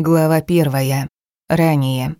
Глава первая. Ранее.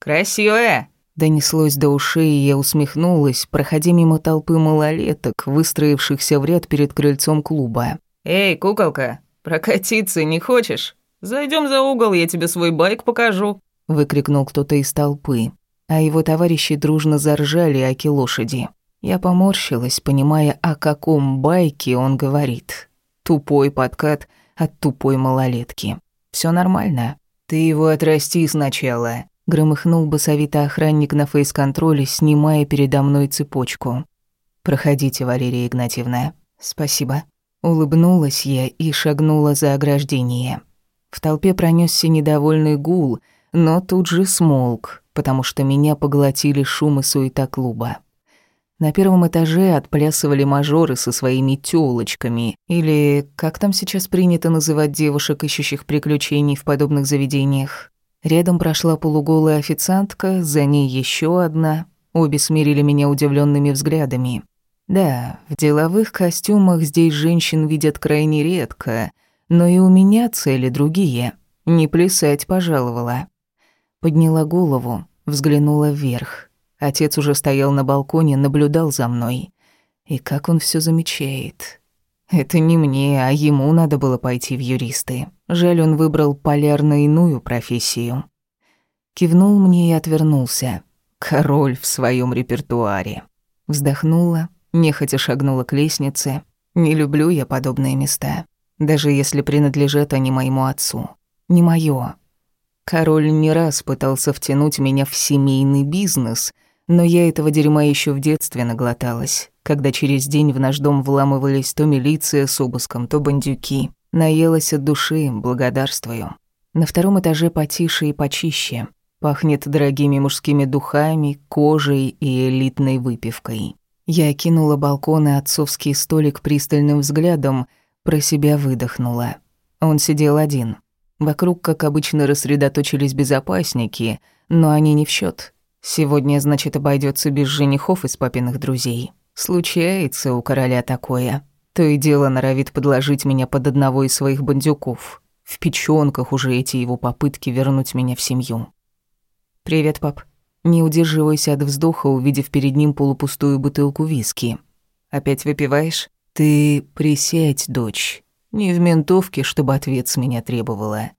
«Красивая!» Донеслось до ушей, и я усмехнулась, проходя мимо толпы малолеток, выстроившихся в ряд перед крыльцом клуба. «Эй, куколка, прокатиться не хочешь? Зайдем за угол, я тебе свой байк покажу!» Выкрикнул кто-то из толпы, а его товарищи дружно заржали оки лошади. Я поморщилась, понимая, о каком байке он говорит. Тупой подкат от тупой малолетки. Все нормально. Ты его отрасти сначала. Громыхнул басовито охранник на фейс-контроле, снимая передо мной цепочку. «Проходите, Валерия Игнатьевна». «Спасибо». Улыбнулась я и шагнула за ограждение. В толпе пронесся недовольный гул, но тут же смолк, потому что меня поглотили шум и суета клуба. На первом этаже отплясывали мажоры со своими тёлочками, или как там сейчас принято называть девушек, ищущих приключений в подобных заведениях. Рядом прошла полуголая официантка, за ней еще одна. Обе смирили меня удивленными взглядами. Да, в деловых костюмах здесь женщин видят крайне редко, но и у меня цели другие. Не плясать пожаловала. Подняла голову, взглянула вверх. Отец уже стоял на балконе, наблюдал за мной. И как он все замечает. Это не мне, а ему надо было пойти в юристы. Жаль, он выбрал полярно иную профессию. Кивнул мне и отвернулся. Король в своем репертуаре. Вздохнула, нехотя шагнула к лестнице. Не люблю я подобные места, даже если принадлежат они моему отцу. Не моё. Король не раз пытался втянуть меня в семейный бизнес — но я этого дерьма еще в детстве наглоталась, когда через день в наш дом вламывались то милиция с обыском, то бандюки. Наелась от души, благодарствую. На втором этаже потише и почище. Пахнет дорогими мужскими духами, кожей и элитной выпивкой. Я окинула балкон и отцовский столик пристальным взглядом, про себя выдохнула. Он сидел один. Вокруг, как обычно, рассредоточились безопасники, но они не в счет. Сегодня, значит, обойдется без женихов из папиных друзей. Случается у короля такое. То и дело норовит подложить меня под одного из своих бандюков. В печёнках уже эти его попытки вернуть меня в семью. «Привет, пап». Не удерживайся от вздоха, увидев перед ним полупустую бутылку виски. «Опять выпиваешь?» «Ты присядь, дочь. Не в ментовке, чтобы ответ с меня требовала.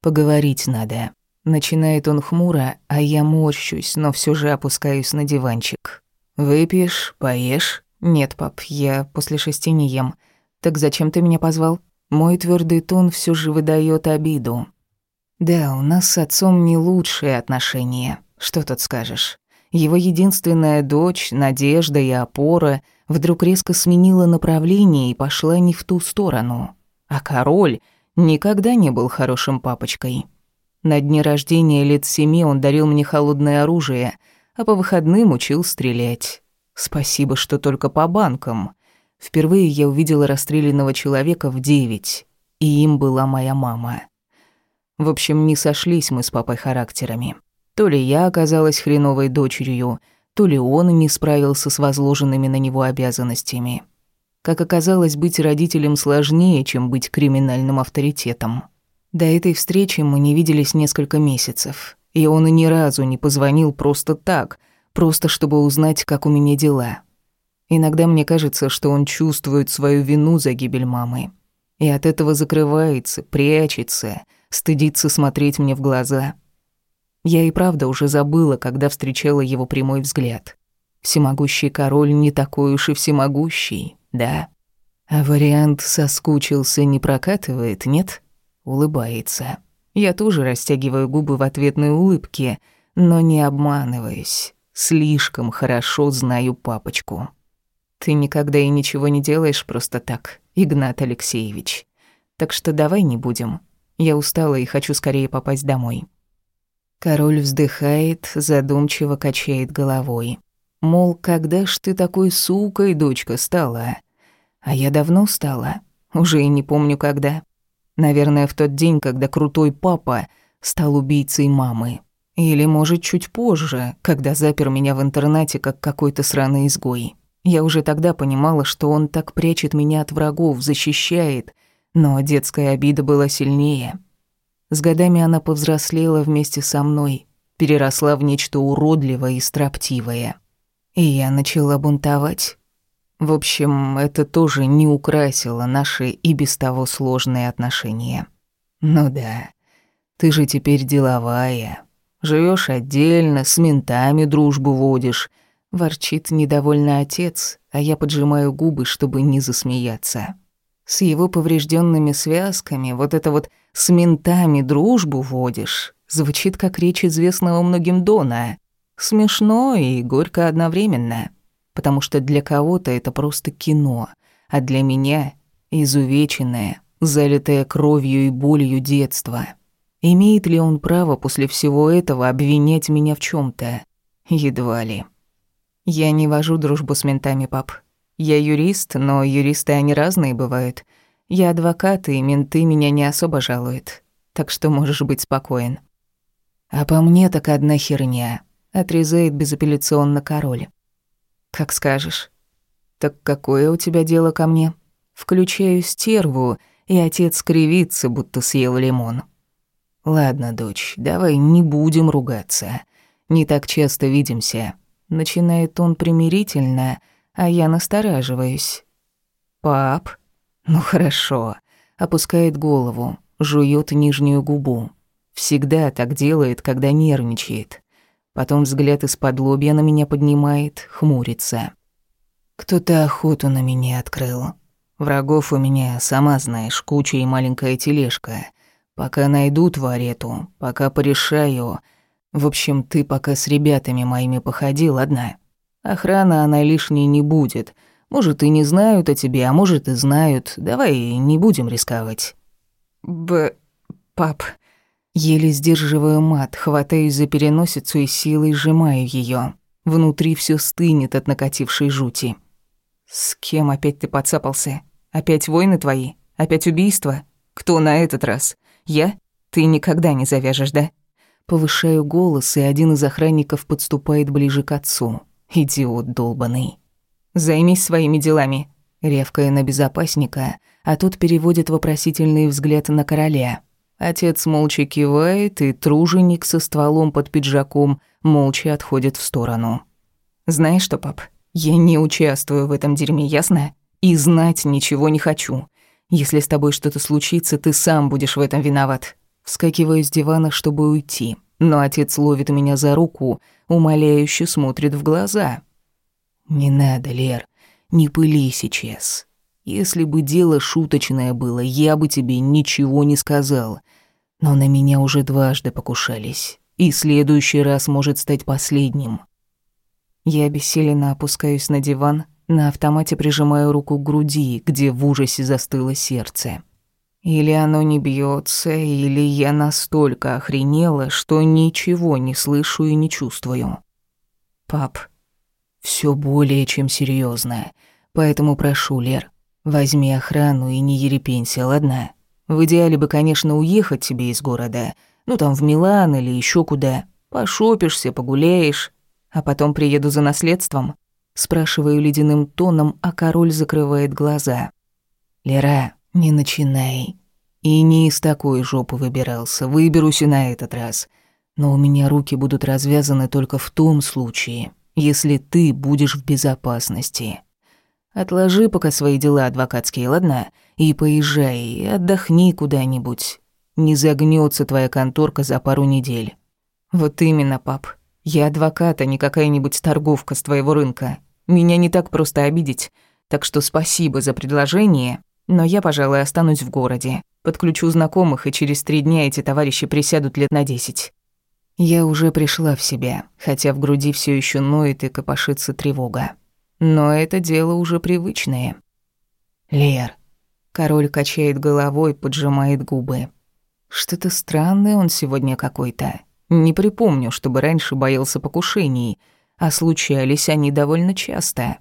Поговорить надо». Начинает он хмуро, а я морщусь, но все же опускаюсь на диванчик. «Выпьешь? Поешь?» «Нет, пап, я после шести не ем. Так зачем ты меня позвал?» Мой твердый тон все же выдает обиду. «Да, у нас с отцом не лучшие отношения. Что тут скажешь?» Его единственная дочь, надежда и опора, вдруг резко сменила направление и пошла не в ту сторону. А король никогда не был хорошим папочкой. На дне рождения лет семи он дарил мне холодное оружие, а по выходным учил стрелять. Спасибо, что только по банкам. Впервые я увидела расстрелянного человека в девять, и им была моя мама. В общем, не сошлись мы с папой характерами. То ли я оказалась хреновой дочерью, то ли он не справился с возложенными на него обязанностями. Как оказалось, быть родителем сложнее, чем быть криминальным авторитетом. До этой встречи мы не виделись несколько месяцев, и он ни разу не позвонил просто так, просто чтобы узнать, как у меня дела. Иногда мне кажется, что он чувствует свою вину за гибель мамы, и от этого закрывается, прячется, стыдится смотреть мне в глаза. Я и правда уже забыла, когда встречала его прямой взгляд. Всемогущий король не такой уж и всемогущий, да? А вариант «соскучился» не прокатывает, нет? Улыбается. Я тоже растягиваю губы в ответной улыбке, но не обманываюсь. Слишком хорошо знаю папочку. Ты никогда и ничего не делаешь просто так, Игнат Алексеевич. Так что давай не будем. Я устала и хочу скорее попасть домой. Король вздыхает, задумчиво качает головой. Мол, когда ж ты такой сукой, дочка, стала? А я давно стала. Уже и не помню, когда. Наверное, в тот день, когда крутой папа стал убийцей мамы. Или, может, чуть позже, когда запер меня в интернате, как какой-то сраный изгой. Я уже тогда понимала, что он так прячет меня от врагов, защищает, но детская обида была сильнее. С годами она повзрослела вместе со мной, переросла в нечто уродливое и строптивое. И я начала бунтовать. В общем, это тоже не украсило наши и без того сложные отношения. Ну да, ты же теперь деловая. Живешь отдельно, с ментами дружбу водишь. Ворчит недовольный отец, а я поджимаю губы, чтобы не засмеяться. С его поврежденными связками вот это вот «с ментами дружбу водишь» звучит как речь известного многим Дона. Смешно и горько одновременно, потому что для кого-то это просто кино, а для меня — изувеченное, залитое кровью и болью детство. Имеет ли он право после всего этого обвинять меня в чем то Едва ли. Я не вожу дружбу с ментами, пап. Я юрист, но юристы они разные бывают. Я адвокат, и менты меня не особо жалуют. Так что можешь быть спокоен. А по мне так одна херня. Отрезает безапелляционно король. Как скажешь. Так какое у тебя дело ко мне? Включаю стерву, и отец кривится, будто съел лимон. Ладно, дочь, давай не будем ругаться. Не так часто видимся. Начинает он примирительно, а я настораживаюсь. «Пап?» «Ну хорошо». Опускает голову, жует нижнюю губу. Всегда так делает, когда нервничает. Потом взгляд из-под лобья на меня поднимает, хмурится. Кто-то охоту на меня открыл. Врагов у меня, сама знаешь, куча и маленькая тележка. Пока найду тварь эту, пока порешаю... В общем, ты пока с ребятами моими походи, ладно? Охрана она лишней не будет. Может, и не знают о тебе, а может, и знают. Давай не будем рисковать». «Б... пап...» Еле сдерживаю мат, хватаюсь за переносицу и силой сжимаю ее. Внутри все стынет от накатившей жути. «С кем опять ты подцапался? Опять войны твои? Опять убийства? Кто на этот раз? Я? Ты никогда не завяжешь, да?» Повышаю голос, и один из охранников подступает ближе к отцу. Идиот долбанный. «Займись своими делами», — ревкая на безопасника, а тот переводит вопросительный взгляд на короля. Отец молча кивает, и труженик со стволом под пиджаком молча отходит в сторону. «Знаешь что, пап, я не участвую в этом дерьме, ясно? И знать ничего не хочу. Если с тобой что-то случится, ты сам будешь в этом виноват. Вскакиваю с дивана, чтобы уйти, но отец ловит меня за руку, умоляюще смотрит в глаза. «Не надо, Лер, не пыли сейчас. Если бы дело шуточное было, я бы тебе ничего не сказал. Но на меня уже дважды покушались, и следующий раз может стать последним». Я обессиленно опускаюсь на диван, на автомате прижимаю руку к груди, где в ужасе застыло сердце. Или оно не бьется, или я настолько охренела, что ничего не слышу и не чувствую. Пап, все более чем серьезно, поэтому прошу, Лер, возьми охрану и не ерепенься, ладно? В идеале бы, конечно, уехать тебе из города, ну там в Милан или еще куда. Пошопишься, погуляешь, а потом приеду за наследством. Спрашиваю ледяным тоном, а король закрывает глаза. Лера, «Не начинай. И не из такой жопы выбирался. Выберусь и на этот раз. Но у меня руки будут развязаны только в том случае, если ты будешь в безопасности. Отложи пока свои дела адвокатские, ладно? И поезжай, отдохни куда-нибудь. Не загнется твоя конторка за пару недель». «Вот именно, пап. Я адвокат, а не какая-нибудь торговка с твоего рынка. Меня не так просто обидеть. Так что спасибо за предложение, но я, пожалуй, останусь в городе. Подключу знакомых, и через три дня эти товарищи присядут лет на десять. Я уже пришла в себя, хотя в груди все еще ноет и копошится тревога. Но это дело уже привычное. Лер. Король качает головой, поджимает губы. Что-то странное он сегодня какой-то. Не припомню, чтобы раньше боялся покушений, а случались они довольно часто.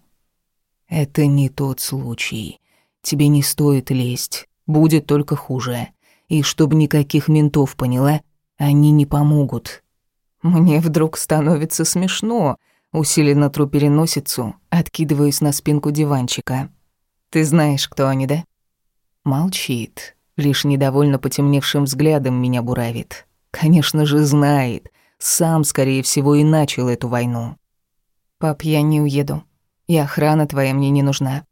Это не тот случай. Тебе не стоит лезть, будет только хуже. И чтобы никаких ментов поняла, они не помогут. Мне вдруг становится смешно, усиленно тру переносицу, откидываюсь на спинку диванчика. Ты знаешь, кто они, да? Молчит. лишь недовольно потемневшим взглядом меня буравит. Конечно же, знает. Сам, скорее всего, и начал эту войну. «Пап, я не уеду. И охрана твоя мне не нужна.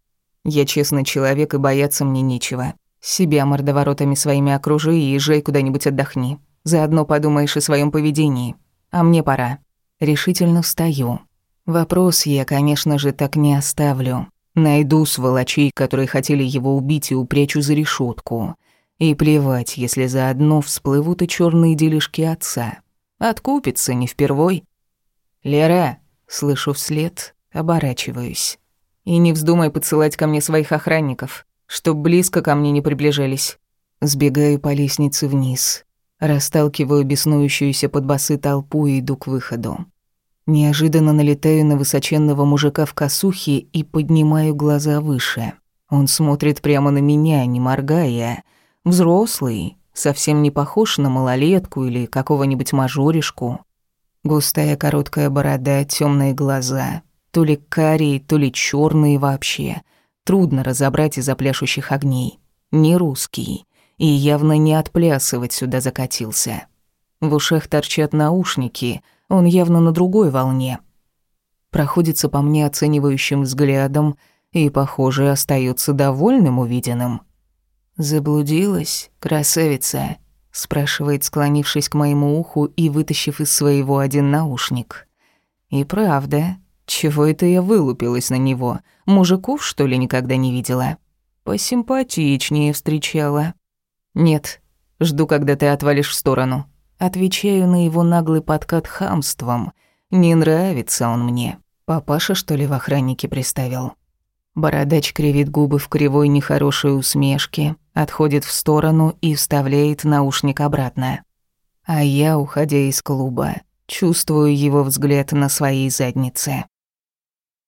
Я честный человек, и бояться мне нечего. Себя мордоворотами своими окружи и езжай куда-нибудь отдохни. Заодно подумаешь о своем поведении. А мне пора. Решительно встаю. Вопрос я, конечно же, так не оставлю. Найду сволочей, которые хотели его убить, и упрячу за решетку. И плевать, если заодно всплывут и черные делишки отца. Откупится не впервой. «Лера!» — слышу вслед, оборачиваюсь. «И не вздумай подсылать ко мне своих охранников, чтоб близко ко мне не приближались». Сбегаю по лестнице вниз, расталкиваю беснующуюся под басы толпу и иду к выходу. Неожиданно налетаю на высоченного мужика в косухе и поднимаю глаза выше. Он смотрит прямо на меня, не моргая, — Взрослый, совсем не похож на малолетку или какого-нибудь мажоришку. Густая короткая борода, темные глаза, то ли карие, то ли черные вообще. Трудно разобрать из-за пляшущих огней. Не русский. И явно не отплясывать сюда закатился. В ушах торчат наушники, он явно на другой волне. Проходится по мне оценивающим взглядом и, похоже, остается довольным увиденным. «Заблудилась, красавица?» — спрашивает, склонившись к моему уху и вытащив из своего один наушник. «И правда, чего это я вылупилась на него? Мужиков, что ли, никогда не видела? Посимпатичнее встречала». «Нет, жду, когда ты отвалишь в сторону». Отвечаю на его наглый подкат хамством. Не нравится он мне. Папаша, что ли, в охраннике приставил? Бородач кривит губы в кривой нехорошей усмешке, отходит в сторону и вставляет наушник обратно. А я, уходя из клуба, чувствую его взгляд на своей заднице.